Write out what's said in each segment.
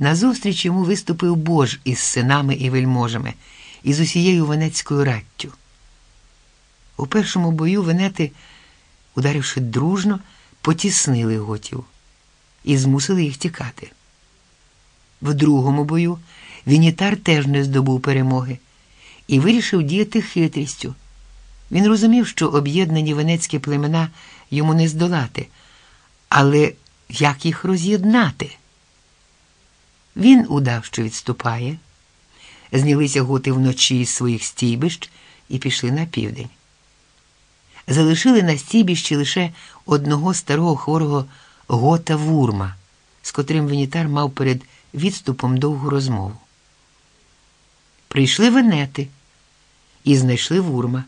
Назустріч йому виступив Бож із синами і вельможами, і з усією венецькою раттю. У першому бою венети, ударивши дружно, потіснили готів і змусили їх тікати. В другому бою Вінітар теж не здобув перемоги і вирішив діяти хитрістю. Він розумів, що об'єднані венецькі племена йому не здолати, але як їх роз'єднати? Він удав, що відступає, знялися готи вночі з своїх стійбищ і пішли на південь. Залишили на стійбищі лише одного старого хворого гота Вурма, з котрим Венітар мав перед відступом довгу розмову. Прийшли венети і знайшли Вурма.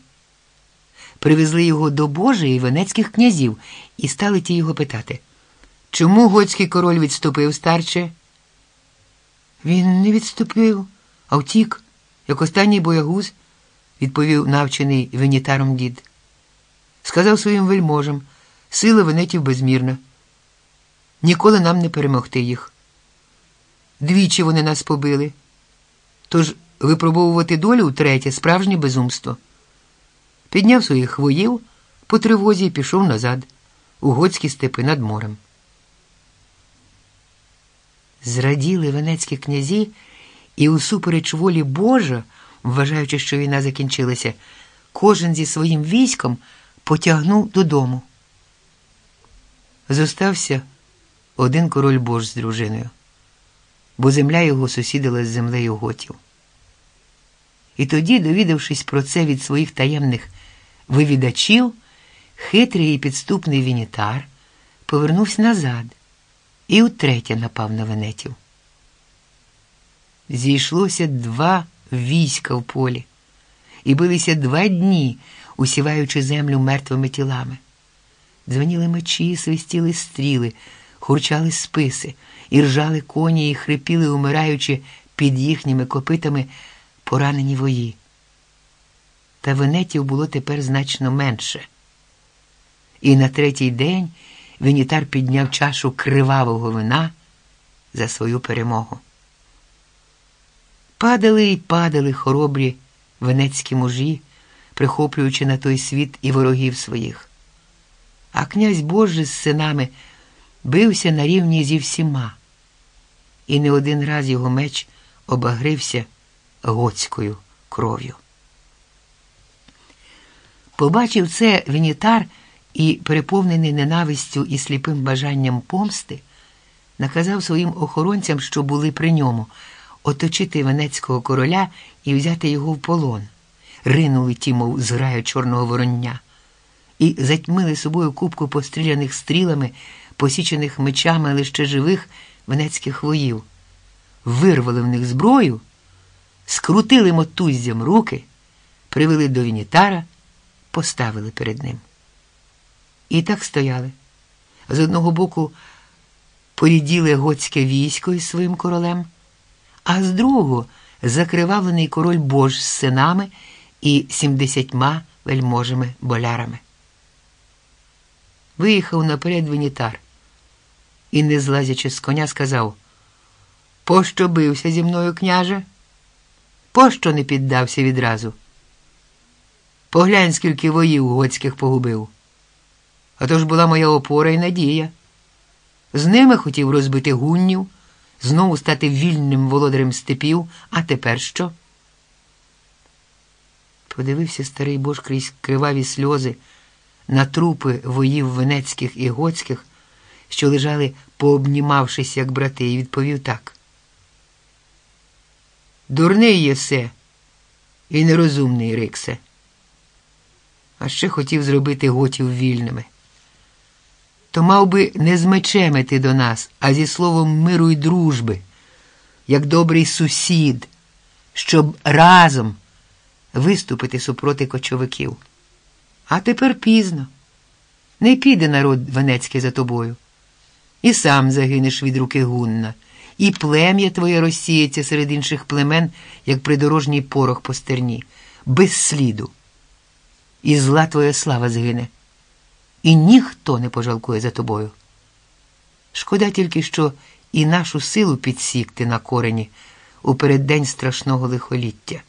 Привезли його до Божа і венецьких князів і стали ті його питати, чому готський король відступив старче? Він не відступив, а втік, як останній боягуз, відповів навчений венітаром дід. Сказав своїм вельможам, сила венетів безмірна. Ніколи нам не перемогти їх. Двічі вони нас побили. Тож випробовувати долю втретє справжнє безумство. Підняв своїх воїв по тривозі і пішов назад, у готські степи над морем. Зраділи венецькі князі і, усупереч волі Божа, вважаючи, що війна закінчилася, кожен зі своїм військом потягнув додому. Зостався один король Бож з дружиною, бо земля його сусідила з землею готів. І тоді, довідавшись про це від своїх таємних вивідачів, хитрий і підступний Вінітар повернувся назад і утретє напав на венетів. Зійшлося два війська в полі і билися два дні, усіваючи землю мертвими тілами. Дзвеніли мечі, свистіли стріли, хурчали списи, і ржали коні, і хрипіли, умираючи під їхніми копитами поранені вої. Та венетів було тепер значно менше. І на третій день Венітар підняв чашу кривавого вина за свою перемогу. Падали і падали хоробрі венецькі мужі, прихоплюючи на той світ і ворогів своїх. А князь Божий з синами бився на рівні зі всіма, і не один раз його меч обагрився готською кров'ю. Побачив це Венітар і, переповнений ненавистю і сліпим бажанням помсти, наказав своїм охоронцям, що були при ньому, оточити венецького короля і взяти його в полон. Ринули ті, мов зграю чорного вороння, і затьмили собою кубку постріляних стрілами, посічених мечами, ще живих венецьких воїв, вирвали в них зброю, скрутили мотуззям руки, привели до Вінітара, поставили перед ним. І так стояли. З одного боку поріділи готське військо із своїм королем, а з другого закривавлений король Бож з синами і сімдесятьма вельможими болярами. Виїхав наперед Венітар і, не злазячи з коня, сказав Пощо бився зі мною, княже? Пощо не піддався відразу? Поглянь, скільки воїв готських погубив. А то ж була моя опора і надія. З ними хотів розбити гуннів, знову стати вільним володарем степів, а тепер що? Подивився старий Бож крізь криваві сльози на трупи воїв венецьких і готських, що лежали, пообнімавшись, як брати, і відповів так. Дурний єсе і нерозумний Риксе. А ще хотів зробити готів вільними то мав би не з мечем іти до нас, а зі словом миру й дружби, як добрий сусід, щоб разом виступити супроти кочовиків. А тепер пізно. Не піде народ Венецький за тобою. І сам загинеш від руки гунна, і плем'я твоє розсіється серед інших племен, як придорожній порох по стерні, без сліду. І зла твоя слава згине і ніхто не пожалкує за тобою. Шкода тільки, що і нашу силу підсікти на корені у переддень страшного лихоліття.